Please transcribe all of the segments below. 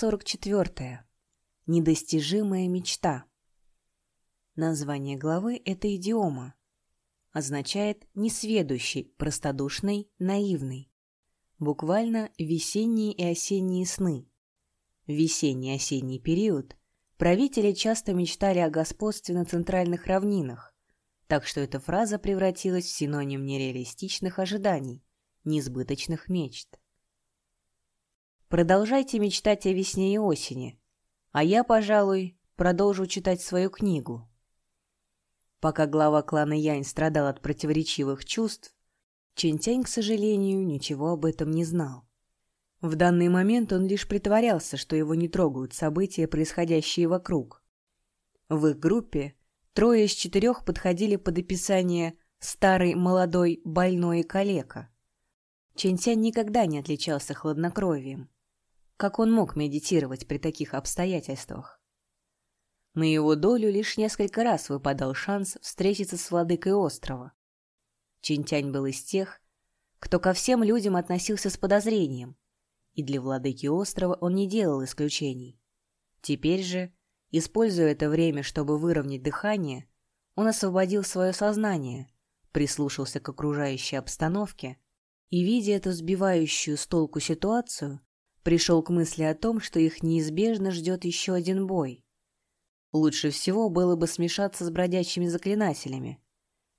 Глава 44. Недостижимая мечта. Название главы — это идиома. Означает «несведущий», «простодушный», «наивный». Буквально «весенние и осенние сны». В весенний-осенний период правители часто мечтали о господстве на центральных равнинах, так что эта фраза превратилась в синоним нереалистичных ожиданий, несбыточных мечт. Продолжайте мечтать о весне и осени, а я, пожалуй, продолжу читать свою книгу. Пока глава клана Янь страдал от противоречивых чувств, Чентянь, к сожалению, ничего об этом не знал. В данный момент он лишь притворялся, что его не трогают события, происходящие вокруг. В их группе трое из четырех подходили под описание «старый, молодой, больной и калека». Чентянь никогда не отличался хладнокровием. Как он мог медитировать при таких обстоятельствах? На его долю лишь несколько раз выпадал шанс встретиться с владыкой острова. Чинтянь был из тех, кто ко всем людям относился с подозрением, и для владыки острова он не делал исключений. Теперь же, используя это время, чтобы выровнять дыхание, он освободил свое сознание, прислушался к окружающей обстановке и, видя эту сбивающую с толку ситуацию, пришел к мысли о том, что их неизбежно ждет еще один бой. Лучше всего было бы смешаться с бродячими заклинателями.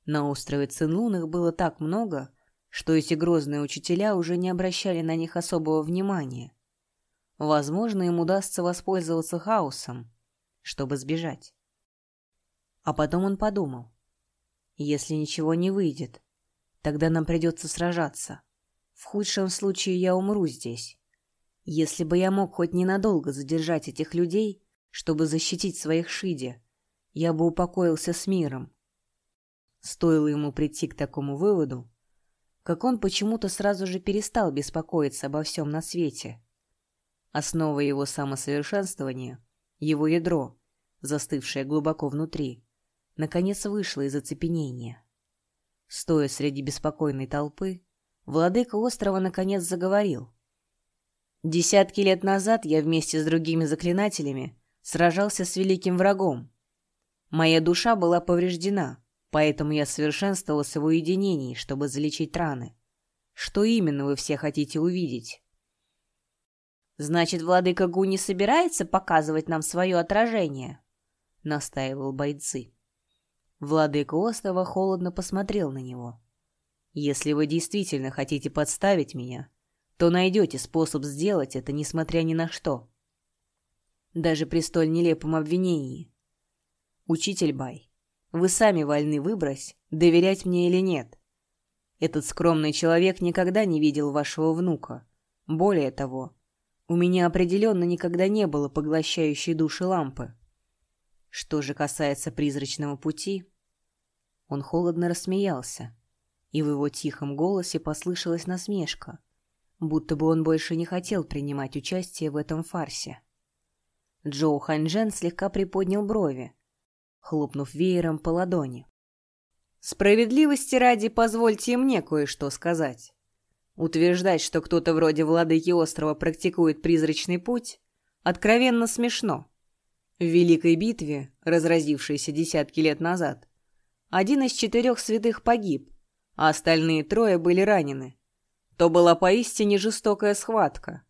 На острове Цинлун их было так много, что эти грозные учителя уже не обращали на них особого внимания. Возможно, им удастся воспользоваться хаосом, чтобы сбежать. А потом он подумал. Если ничего не выйдет, тогда нам придется сражаться. В худшем случае я умру здесь. Если бы я мог хоть ненадолго задержать этих людей, чтобы защитить своих Шиди, я бы упокоился с миром. Стоило ему прийти к такому выводу, как он почему-то сразу же перестал беспокоиться обо всем на свете. Основа его самосовершенствования, его ядро, застывшее глубоко внутри, наконец вышло из оцепенения. Стоя среди беспокойной толпы, владыка острова наконец заговорил — Десятки лет назад я вместе с другими заклинателями сражался с великим врагом. Моя душа была повреждена, поэтому я совершенствовался в уединении, чтобы залечить раны. Что именно вы все хотите увидеть? «Значит, владыка Гу не собирается показывать нам свое отражение?» — настаивал бойцы. Владыка острова холодно посмотрел на него. «Если вы действительно хотите подставить меня, то найдете способ сделать это, несмотря ни на что. Даже при столь нелепом обвинении. Учитель Бай, вы сами вольны выбрать, доверять мне или нет. Этот скромный человек никогда не видел вашего внука. Более того, у меня определенно никогда не было поглощающей души лампы. Что же касается призрачного пути... Он холодно рассмеялся, и в его тихом голосе послышалась насмешка — будто бы он больше не хотел принимать участие в этом фарсе. Джоу Ханьжен слегка приподнял брови, хлопнув веером по ладони. «Справедливости ради позвольте мне кое-что сказать. Утверждать, что кто-то вроде владыки острова практикует призрачный путь, откровенно смешно. В Великой битве, разразившейся десятки лет назад, один из четырех святых погиб, а остальные трое были ранены то была поистине жестокая схватка.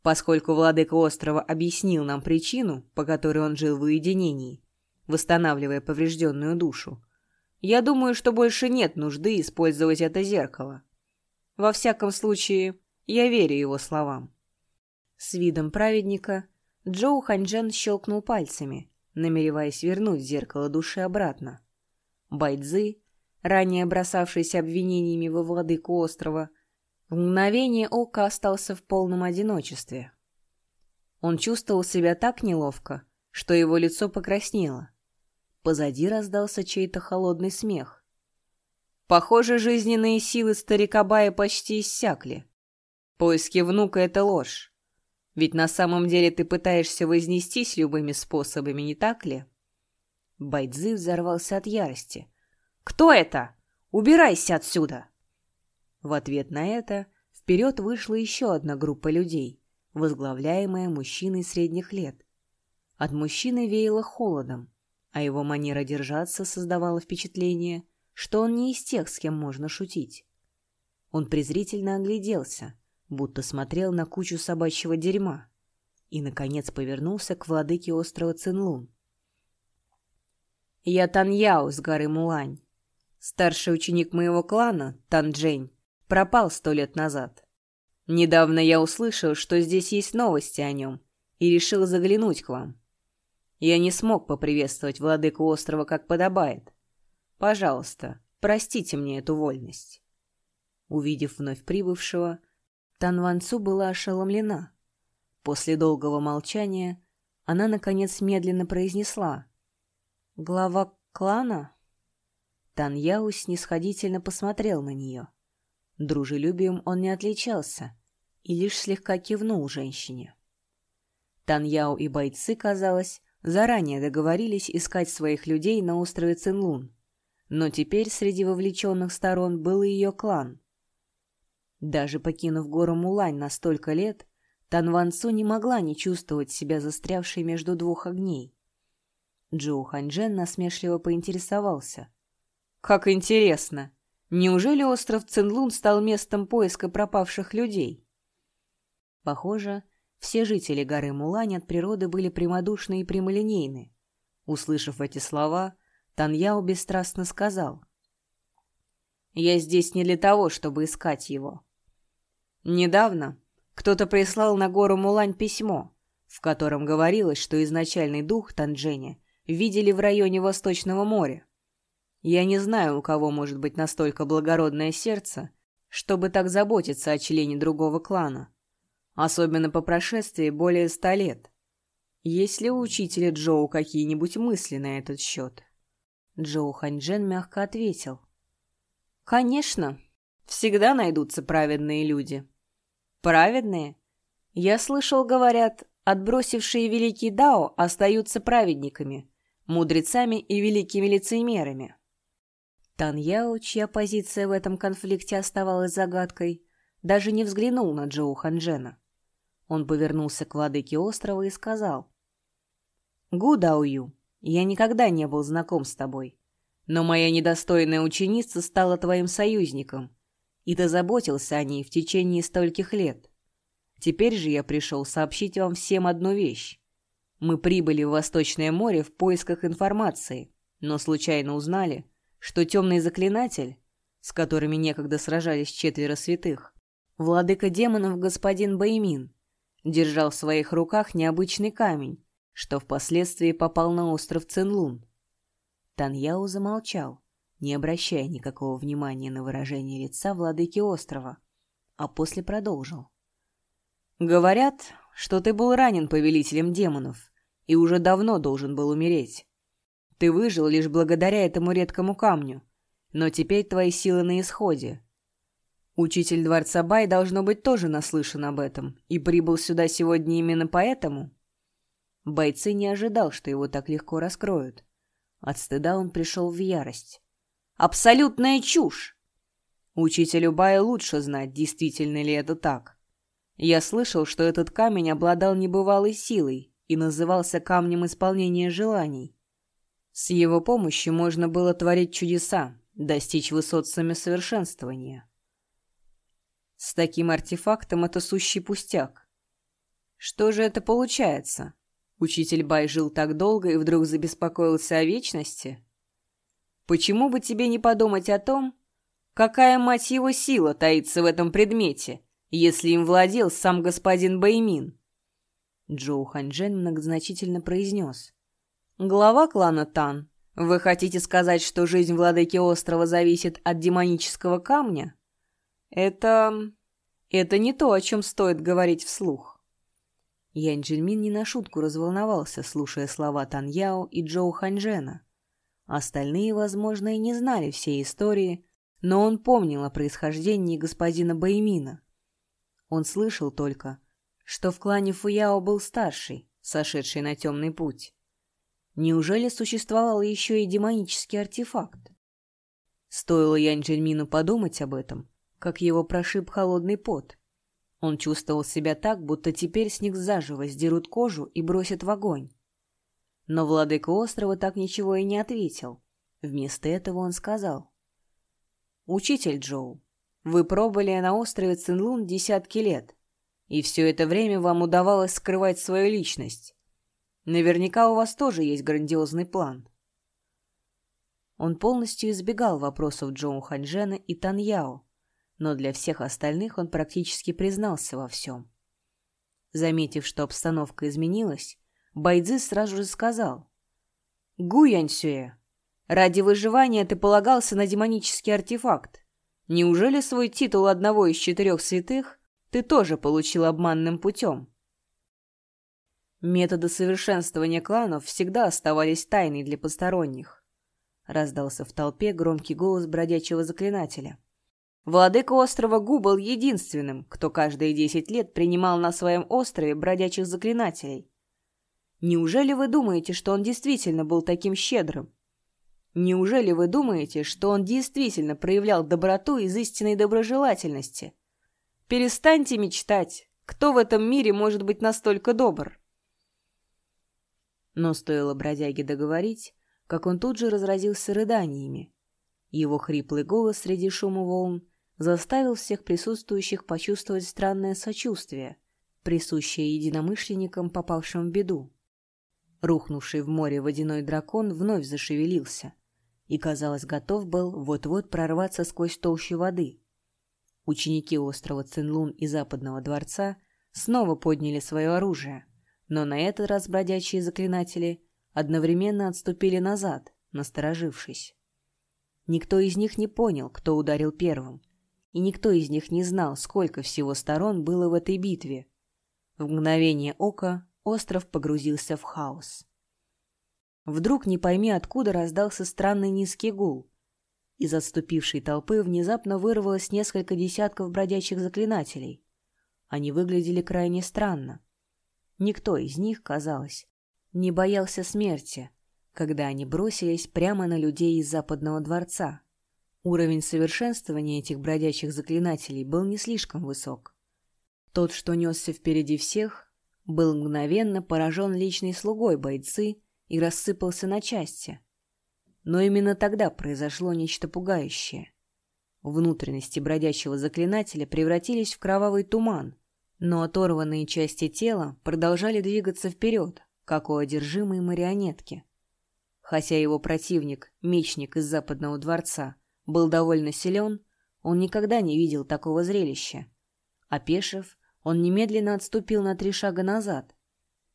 Поскольку владыка острова объяснил нам причину, по которой он жил в уединении, восстанавливая поврежденную душу, я думаю, что больше нет нужды использовать это зеркало. Во всяком случае, я верю его словам. С видом праведника Джоу Ханьчжен щелкнул пальцами, намереваясь вернуть зеркало души обратно. Байдзы, ранее бросавшийся обвинениями во владыку острова, в мгновение ока остался в полном одиночестве. Он чувствовал себя так неловко, что его лицо покраснело. Позади раздался чей-то холодный смех. Похоже, жизненные силы старика Бая почти иссякли. Поиски внука — это ложь. Ведь на самом деле ты пытаешься вознестись любыми способами, не так ли? Байдзы взорвался от ярости. «Кто это? Убирайся отсюда!» В ответ на это вперед вышла еще одна группа людей, возглавляемая мужчиной средних лет. От мужчины веяло холодом, а его манера держаться создавала впечатление, что он не из тех, с кем можно шутить. Он презрительно огляделся, будто смотрел на кучу собачьего дерьма, и, наконец, повернулся к владыке острова Цинлун. «Я Таньяо с горы Мулань. Старший ученик моего клана, Танджень, пропал сто лет назад. Недавно я услышал, что здесь есть новости о нем, и решил заглянуть к вам. Я не смог поприветствовать владыку острова как подобает. Пожалуйста, простите мне эту вольность». Увидев вновь прибывшего, Тан Ван Цу была ошеломлена. После долгого молчания она, наконец, медленно произнесла. «Глава клана?» Тан Яу снисходительно посмотрел на нее. Дружелюбием он не отличался и лишь слегка кивнул женщине. Тан Яо и бойцы, казалось, заранее договорились искать своих людей на острове Цинлун, но теперь среди вовлеченных сторон был ее клан. Даже покинув гору Мулань на столько лет, Тан Ван Цу не могла не чувствовать себя застрявшей между двух огней. Джоу Ханьчжен насмешливо поинтересовался. «Как интересно! Неужели остров Цинлун стал местом поиска пропавших людей?» Похоже, все жители горы Мулань от природы были прямодушны и прямолинейны. Услышав эти слова, Тан Яо бесстрастно сказал. «Я здесь не для того, чтобы искать его. Недавно кто-то прислал на гору Мулань письмо, в котором говорилось, что изначальный дух Тандженя видели в районе Восточного моря. Я не знаю, у кого может быть настолько благородное сердце, чтобы так заботиться о члене другого клана, особенно по прошествии более ста лет. Есть ли у учителя Джоу какие-нибудь мысли на этот счет? Джоу Ханьчжен мягко ответил. «Конечно, всегда найдутся праведные люди. Праведные? Я слышал, говорят, отбросившие великий Дао остаются праведниками, мудрецами и великими лицемерами. Тан Яо, чья позиция в этом конфликте оставалась загадкой, даже не взглянул на Джоу Ханжена. Он повернулся к владыке острова и сказал. «Гу Даою, я никогда не был знаком с тобой, но моя недостойная ученица стала твоим союзником, и ты заботился о ней в течение стольких лет. Теперь же я пришел сообщить вам всем одну вещь. Мы прибыли в Восточное море в поисках информации, но случайно узнали, что темный заклинатель, с которыми некогда сражались четверо святых, владыка демонов господин Баймин, держал в своих руках необычный камень, что впоследствии попал на остров Цинлун. Таньяу замолчал, не обращая никакого внимания на выражение лица владыки острова, а после продолжил. «Говорят, что ты был ранен повелителем демонов и уже давно должен был умереть. Ты выжил лишь благодаря этому редкому камню, но теперь твои силы на исходе. Учитель Дворца Бай, должно быть, тоже наслышан об этом и прибыл сюда сегодня именно поэтому?» Бойцы не ожидал, что его так легко раскроют. От стыда он пришел в ярость. Абсолютная чушь. Учителю Бая лучше знать, действительно ли это так. Я слышал, что этот камень обладал небывалой силой и назывался камнем исполнения желаний. С его помощью можно было творить чудеса, достичь высот самосовершенствования. С таким артефактом это сущий пустяк. Что же это получается? Учитель Бай жил так долго и вдруг забеспокоился о вечности? Почему бы тебе не подумать о том, какая, мать его, сила таится в этом предмете, если им владел сам господин Бэймин?» Джоу Ханьчжэн многозначительно произнес. «Глава клана Тан, вы хотите сказать, что жизнь владыки острова зависит от демонического камня? Это... это не то, о чем стоит говорить вслух». Янь Джельмин не на шутку разволновался, слушая слова Тан Яо и Джоу Ханьчжэна. Остальные, возможно, и не знали всей истории, но он помнил о происхождении господина Баймина. Он слышал только, что в клане Фуяо был старший, сошедший на темный путь. Неужели существовал еще и демонический артефакт? Стоило Янь Джельмину подумать об этом, как его прошиб холодный пот. Он чувствовал себя так, будто теперь с них заживо сдерут кожу и бросят в огонь. Но владыка острова так ничего и не ответил. Вместо этого он сказал. «Учитель Джоу, вы пробыли на острове Цинлун десятки лет, и все это время вам удавалось скрывать свою личность. Наверняка у вас тоже есть грандиозный план». Он полностью избегал вопросов Джоу Ханьжена и Таньяо, но для всех остальных он практически признался во всем. Заметив, что обстановка изменилась, Байдзи сразу же сказал. «Гу Яньсюэ, ради выживания ты полагался на демонический артефакт. Неужели свой титул одного из четырех святых ты тоже получил обманным путем?» Методы совершенствования кланов всегда оставались тайной для посторонних. Раздался в толпе громкий голос бродячего заклинателя. Владыка острова Гу был единственным, кто каждые десять лет принимал на своем острове бродячих заклинателей. Неужели вы думаете, что он действительно был таким щедрым? Неужели вы думаете, что он действительно проявлял доброту из истинной доброжелательности? Перестаньте мечтать. Кто в этом мире может быть настолько добр? Но стоило бродяге договорить, как он тут же разразился рыданиями. Его хриплый голос среди шума волн заставил всех присутствующих почувствовать странное сочувствие, присущее единомышленникам, попавшим в беду. Рухнувший в море водяной дракон вновь зашевелился и, казалось, готов был вот-вот прорваться сквозь толщу воды. Ученики острова Цинлун и Западного дворца снова подняли свое оружие, но на этот раз бродячие заклинатели одновременно отступили назад, насторожившись. Никто из них не понял, кто ударил первым, и никто из них не знал, сколько всего сторон было в этой битве. В мгновение ока остров погрузился в хаос. Вдруг, не пойми откуда, раздался странный низкий гул. Из отступившей толпы внезапно вырвалось несколько десятков бродячих заклинателей. Они выглядели крайне странно. Никто из них, казалось, не боялся смерти, когда они бросились прямо на людей из Западного дворца. Уровень совершенствования этих бродячих заклинателей был не слишком высок. Тот, что несся впереди всех, был мгновенно поражен личной слугой бойцы и рассыпался на части. Но именно тогда произошло нечто пугающее. Внутренности бродячего заклинателя превратились в кровавый туман, но оторванные части тела продолжали двигаться вперед, как у одержимой марионетки. Хотя его противник, мечник из западного дворца, был довольно силен, он никогда не видел такого зрелища. Опешив, он немедленно отступил на три шага назад.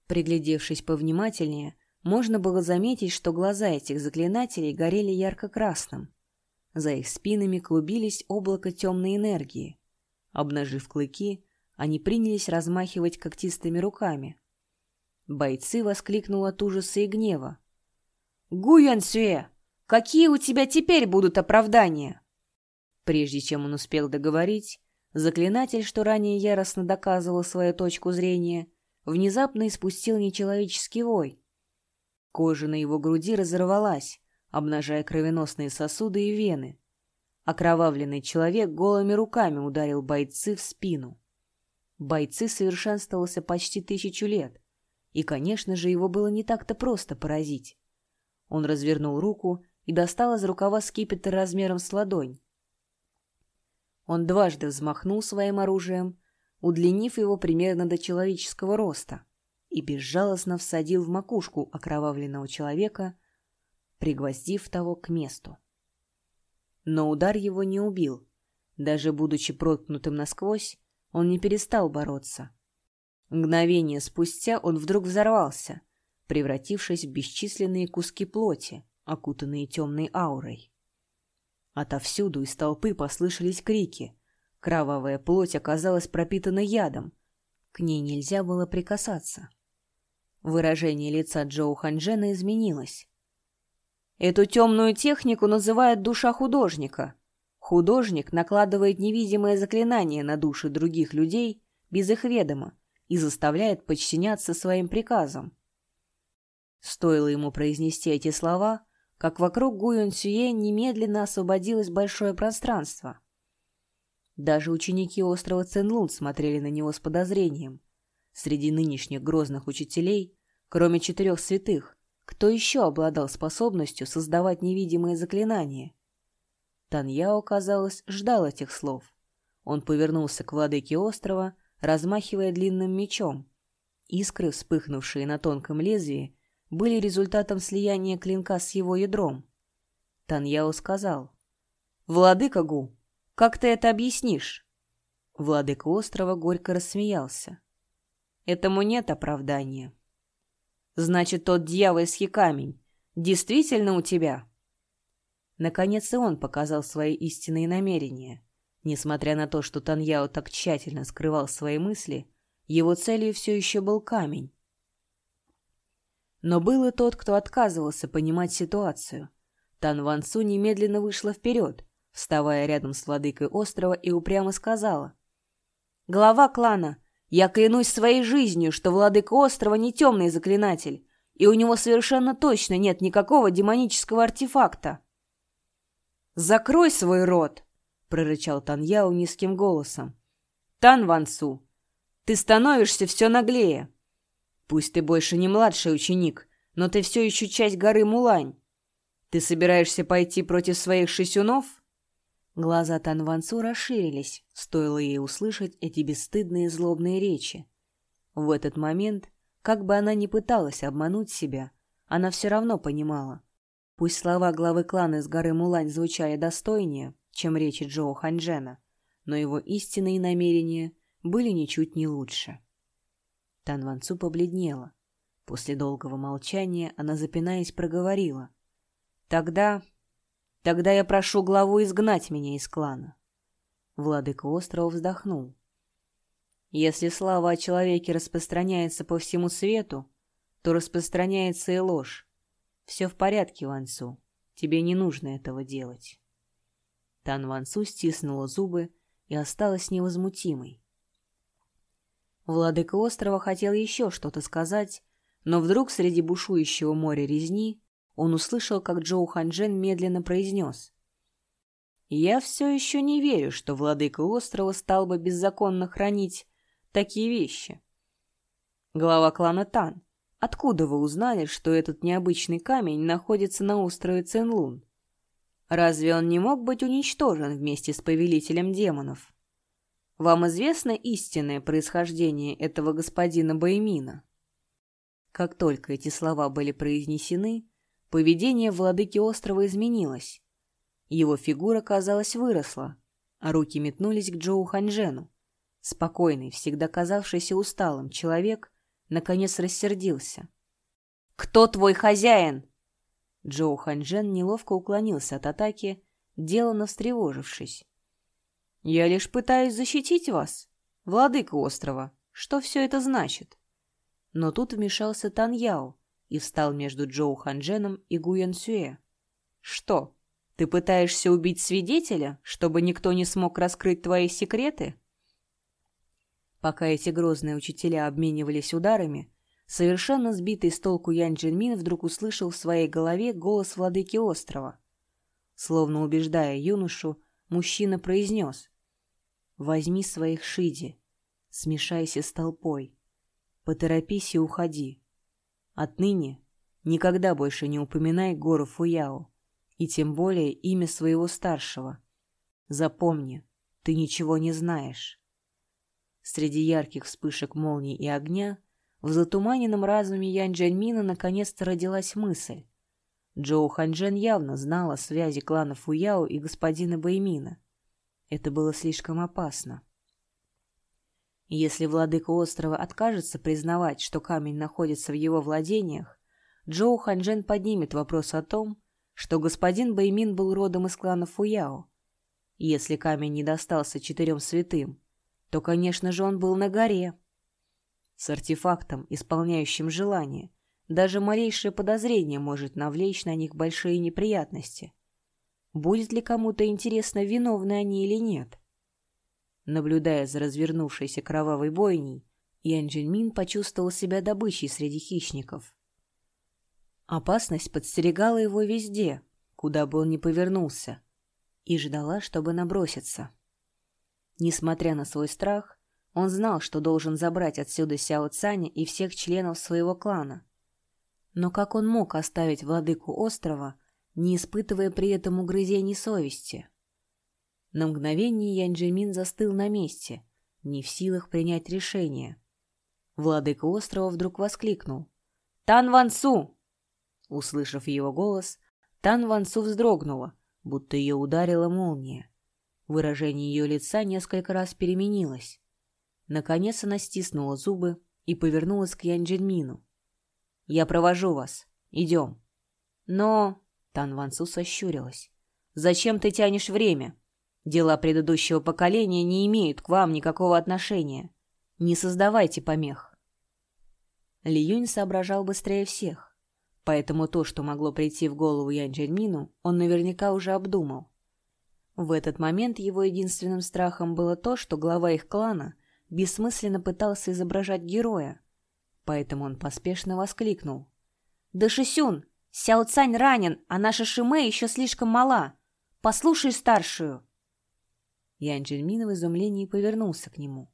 Приглядевшись повнимательнее, можно было заметить, что глаза этих заклинателей горели ярко-красным. За их спинами клубились облако темной энергии. Обнажив клыки, они принялись размахивать когтистыми руками. Бойцы воскликнул от ужаса и гнева. «Гуян Сюэ, какие у тебя теперь будут оправдания?» Прежде чем он успел договорить, Заклинатель, что ранее яростно доказывал свою точку зрения, внезапно испустил нечеловеческий вой. Кожа на его груди разорвалась, обнажая кровеносные сосуды и вены. Окровавленный человек голыми руками ударил бойцы в спину. Бойцы совершенствовался почти тысячу лет, и, конечно же, его было не так-то просто поразить. Он развернул руку и достал из рукава скипетр размером с ладонь. Он дважды взмахнул своим оружием, удлинив его примерно до человеческого роста, и безжалостно всадил в макушку окровавленного человека, пригвоздив того к месту. Но удар его не убил. Даже будучи проткнутым насквозь, он не перестал бороться. Мгновение спустя он вдруг взорвался, превратившись в бесчисленные куски плоти, окутанные темной аурой. Отовсюду из толпы послышались крики. Кровавая плоть оказалась пропитана ядом. К ней нельзя было прикасаться. Выражение лица Джоу Ханжена изменилось. Эту темную технику называют душа художника. Художник накладывает невидимое заклинание на души других людей без их ведома и заставляет подчиняться своим приказам. Стоило ему произнести эти слова, как вокруг Гуюн Сюе немедленно освободилось большое пространство. Даже ученики острова Ценлун смотрели на него с подозрением. Среди нынешних грозных учителей, кроме четырех святых, кто еще обладал способностью создавать невидимые заклинания? Таньяо, казалось, ждал этих слов. Он повернулся к владыке острова, размахивая длинным мечом. Искры, вспыхнувшие на тонком лезвии, были результатом слияния клинка с его ядром. Таньяо сказал, «Владыка Гу, как ты это объяснишь?» Владыка острова горько рассмеялся. «Этому нет оправдания». «Значит, тот дьявольский камень действительно у тебя?» Наконец и он показал свои истинные намерения. Несмотря на то, что Таньяо так тщательно скрывал свои мысли, его целью все еще был камень. Но был и тот, кто отказывался понимать ситуацию. Тан Ван Цу немедленно вышла вперед, вставая рядом с владыкой острова и упрямо сказала. «Глава клана, я клянусь своей жизнью, что владыка острова не темный заклинатель, и у него совершенно точно нет никакого демонического артефакта». «Закрой свой рот!» — прорычал Тан Яо низким голосом. «Тан Вансу, ты становишься все наглее. Пусть ты больше не младший ученик, но ты все еще часть горы Мулань. Ты собираешься пойти против своих шисюнов?» Глаза Тан Вансу расширились, стоило ей услышать эти бесстыдные злобные речи. В этот момент, как бы она ни пыталась обмануть себя, она все равно понимала. Пусть слова главы клана из горы Мулань звучали достойнее, чем речи Джоу Ханьжена, но его истинные намерения были ничуть не лучше. Тан Вансу побледнела. После долгого молчания она, запинаясь, проговорила. «Тогда Тогда я прошу главу изгнать меня из клана. Владыка острова вздохнул. Если слава о человеке распространяется по всему свету, то распространяется и ложь. Все в порядке, Вансу. Тебе не нужно этого делать. Тан Вансу стиснула зубы и осталась невозмутимой. Владыка острова хотел еще что-то сказать, но вдруг среди бушующего моря резни он услышал, как Джоу Ханжен медленно произнес. «Я все еще не верю, что владыка острова стал бы беззаконно хранить такие вещи. Глава клана Тан, откуда вы узнали, что этот необычный камень находится на острове Ценлун? Разве он не мог быть уничтожен вместе с повелителем демонов? Вам известно истинное происхождение этого господина Баймина?» Как только эти слова были произнесены, Поведение владыки острова изменилось. Его фигура, казалось, выросла, а руки метнулись к Джоу Ханьжену. Спокойный, всегда казавшийся усталым человек, наконец рассердился. «Кто твой хозяин?» Джоу Ханьжен неловко уклонился от атаки, деланно встревожившись. «Я лишь пытаюсь защитить вас, владыка острова. Что все это значит?» Но тут вмешался Тан Яо, и встал между Джоу Ханженом и Гуян Сюэ. «Что, ты пытаешься убить свидетеля, чтобы никто не смог раскрыть твои секреты?» Пока эти грозные учителя обменивались ударами, совершенно сбитый с толку Ян Джинмин вдруг услышал в своей голове голос владыки острова. Словно убеждая юношу, мужчина произнес «Возьми своих шиди, смешайся с толпой, поторопись и уходи. Отныне никогда больше не упоминай гору Фуяо, и тем более имя своего старшего. Запомни, ты ничего не знаешь. Среди ярких вспышек молний и огня в затуманенном разуме Янь Джаньмина наконец-то родилась мысль. Джоу Ханьжен явно знал о связи клана Фуяо и господина Бэймина. Это было слишком опасно. Если владыка острова откажется признавать, что камень находится в его владениях, Джоу Ханжен поднимет вопрос о том, что господин Бэймин был родом из клана Фуяо. Если камень не достался четырем святым, то, конечно же, он был на горе. С артефактом, исполняющим желание, даже малейшее подозрение может навлечь на них большие неприятности. Будет ли кому-то интересно, виновны они или нет? — Наблюдая за развернувшейся кровавой бойней, Ян Джинмин почувствовал себя добычей среди хищников. Опасность подстерегала его везде, куда бы он ни повернулся, и ждала, чтобы наброситься. Несмотря на свой страх, он знал, что должен забрать отсюда Сяо Цаня и всех членов своего клана. Но как он мог оставить владыку острова, не испытывая при этом угрызений совести? На мгновение Янь Джимин застыл на месте, не в силах принять решение. Владыка острова вдруг воскликнул. «Тан Ван Су!» Услышав его голос, Тан Ван Су вздрогнула, будто ее ударила молния. Выражение ее лица несколько раз переменилось. Наконец она стиснула зубы и повернулась к Ян Джинмину. «Я провожу вас. Идем». «Но...» — Тан Ван Су сощурилась. «Зачем ты тянешь время? Дела предыдущего поколения не имеют к вам никакого отношения. Не создавайте помех». Ли Юнь соображал быстрее всех, поэтому то, что могло прийти в голову Ян Джельмину, он наверняка уже обдумал. В этот момент его единственным страхом было то, что глава их клана бессмысленно пытался изображать героя, поэтому он поспешно воскликнул. «Да Шисюн, Сяо Цань ранен, а наша Шиме еще слишком мала. Послушай старшую!» Ян Джельмин в изумлении повернулся к нему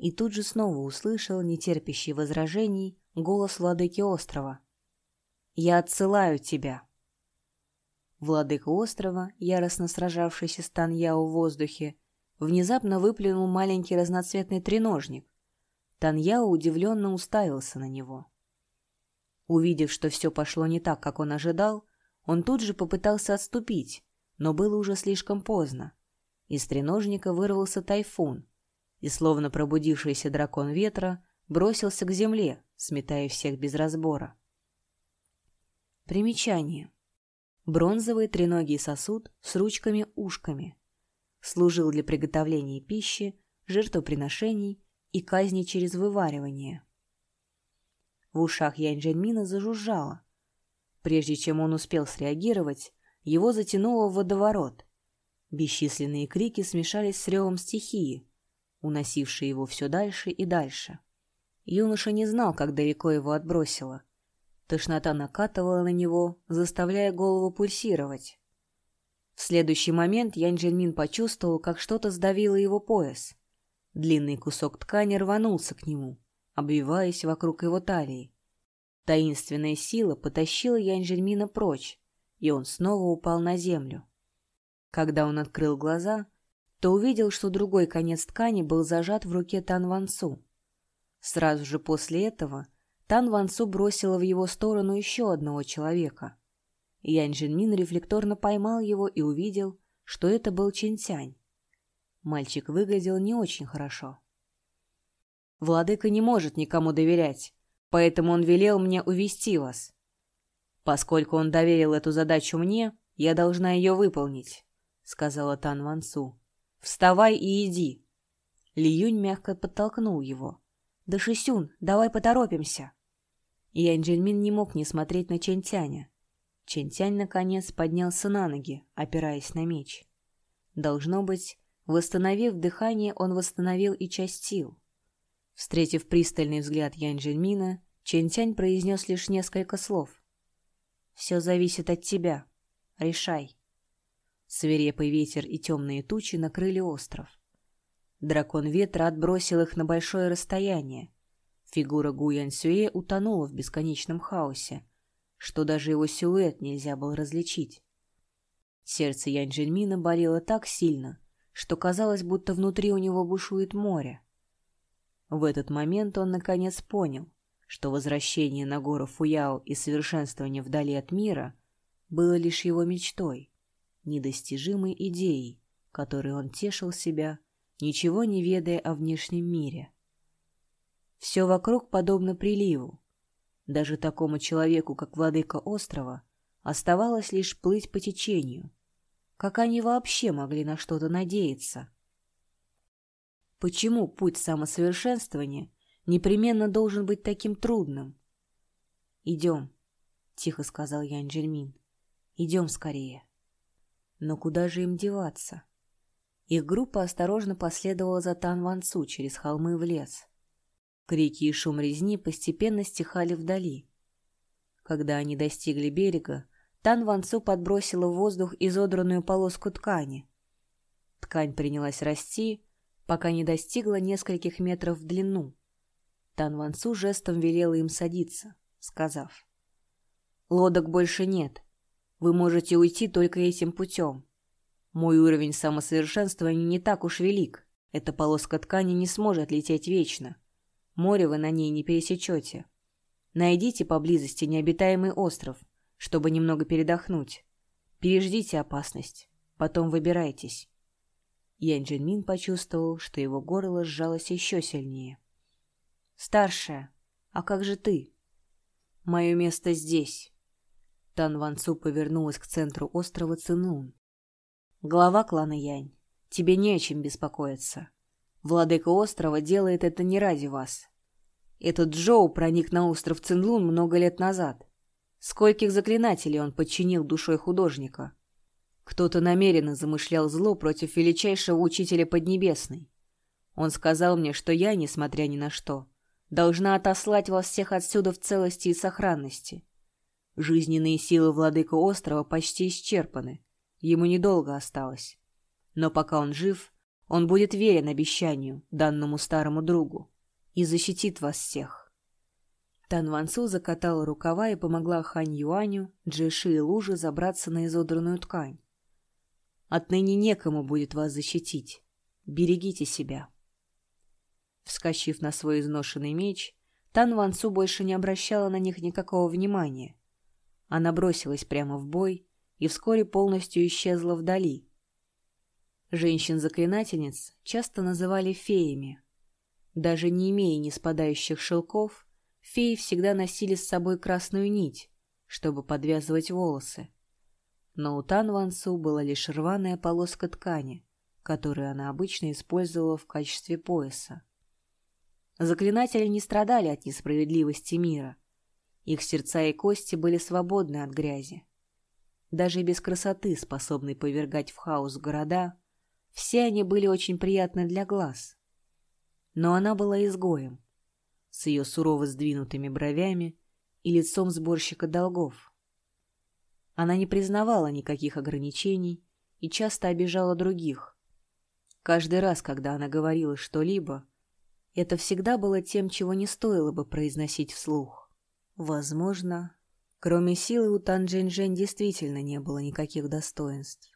и тут же снова услышал, нетерпящий возражений, голос владыки острова. «Я отсылаю тебя». Владыка острова, яростно сражавшийся с Таньяо в воздухе, внезапно выплюнул маленький разноцветный треножник. Таньяо удивленно уставился на него. Увидев, что все пошло не так, как он ожидал, он тут же попытался отступить, но было уже слишком поздно. Из треножника вырвался тайфун, и, словно пробудившийся дракон ветра, бросился к земле, сметая всех без разбора. Примечание. Бронзовый треногий сосуд с ручками-ушками. Служил для приготовления пищи, жертвоприношений и казни через вываривание. В ушах Янь Джэньмина зажужжало. Прежде чем он успел среагировать, его затянуло в водоворот. Бесчисленные крики смешались с ревом стихии, уносившей его все дальше и дальше. Юноша не знал, как далеко его отбросило. Тошнота накатывала на него, заставляя голову пульсировать. В следующий момент Ян Джельмин почувствовал, как что-то сдавило его пояс. Длинный кусок ткани рванулся к нему, обвиваясь вокруг его талии. Таинственная сила потащила Ян Джельмина прочь, и он снова упал на землю. Когда он открыл глаза, то увидел, что другой конец ткани был зажат в руке Тан Вансу. Сразу же после этого Тан Вансу бросила в его сторону еще одного человека. Янь Джинмин рефлекторно поймал его и увидел, что это был Тянь. Мальчик выглядел не очень хорошо. «Владыка не может никому доверять, поэтому он велел мне увести вас. Поскольку он доверил эту задачу мне, я должна ее выполнить», — сказала Тан Вансу. «Вставай и иди!» Ли Юнь мягко подтолкнул его. «Да, Шисюн, давай поторопимся!» И Янджельмин не мог не смотреть на Чентяня. Чентянь, наконец, поднялся на ноги, опираясь на меч. Должно быть, восстановив дыхание, он восстановил и часть сил. Встретив пристальный взгляд Янджельмина, Чентянь произнес лишь несколько слов. «Все зависит от тебя. Решай». Свирепый ветер и темные тучи накрыли остров. Дракон ветра отбросил их на большое расстояние. Фигура Гу Янсюэ утонула в бесконечном хаосе, что даже его силуэт нельзя было различить. Сердце Янь Джельмина болело так сильно, что казалось, будто внутри у него бушует море. В этот момент он наконец понял, что возвращение на гору Фуяо и совершенствование вдали от мира было лишь его мечтой недостижимой идеей, которой он тешил себя, ничего не ведая о внешнем мире. Все вокруг подобно приливу. Даже такому человеку, как владыка острова, оставалось лишь плыть по течению. Как они вообще могли на что-то надеяться? Почему путь самосовершенствования непременно должен быть таким трудным? «Идем», — тихо сказал Ян Джельмин. «Идем скорее». Но куда же им деваться? Их группа осторожно последовала за Тан Ван Цу через холмы в лес. Крики и шум резни постепенно стихали вдали. Когда они достигли берега, Тан Ван Цу подбросила в воздух изодранную полоску ткани. Ткань принялась расти, пока не достигла нескольких метров в длину. Тан Вансу жестом велела им садиться, сказав. «Лодок больше нет. Вы можете уйти только этим путем. Мой уровень самосовершенствования не так уж велик. Эта полоска ткани не сможет лететь вечно. Море вы на ней не пересечете. Найдите поблизости необитаемый остров, чтобы немного передохнуть. Переждите опасность. Потом выбирайтесь. Ян Джинмин почувствовал, что его горло сжалось еще сильнее. «Старшая, а как же ты?» «Мое место здесь». Тан Ван Цу повернулась к центру острова Цинун. «Глава клана Янь, тебе не о чем беспокоиться. Владыка острова делает это не ради вас. Этот Джоу проник на остров Цинлун много лет назад. Скольких заклинателей он подчинил душой художника. Кто-то намеренно замышлял зло против величайшего учителя Поднебесной. Он сказал мне, что я, несмотря ни на что, должна отослать вас всех отсюда в целости и сохранности. Жизненные силы владыка острова почти исчерпаны. Ему недолго осталось. Но пока он жив, он будет верен обещанию, данному старому другу, и защитит вас всех. Тан Вансу закатала рукава и помогла Хань Юаню, Джиши и Луже забраться на изодранную ткань. Отныне некому будет вас защитить. Берегите себя. Вскочив на свой изношенный меч, Тан Вансу больше не обращала на них никакого внимания. Она бросилась прямо в бой и вскоре полностью исчезла вдали. Женщин-заклинательниц часто называли феями. Даже не имея не спадающих шелков, Феи всегда носили с собой красную нить, чтобы подвязывать волосы. Но у Тан Вансу была лишь рваная полоска ткани, которую она обычно использовала в качестве пояса. Заклинатели не страдали от несправедливости мира. Их сердца и кости были свободны от грязи. Даже без красоты, способной повергать в хаос города, все они были очень приятны для глаз. Но она была изгоем, с ее сурово сдвинутыми бровями и лицом сборщика долгов. Она не признавала никаких ограничений и часто обижала других. Каждый раз, когда она говорила что-либо, это всегда было тем, чего не стоило бы произносить вслух. Возможно, кроме силы у Тан Джэнь Джэнь действительно не было никаких достоинств.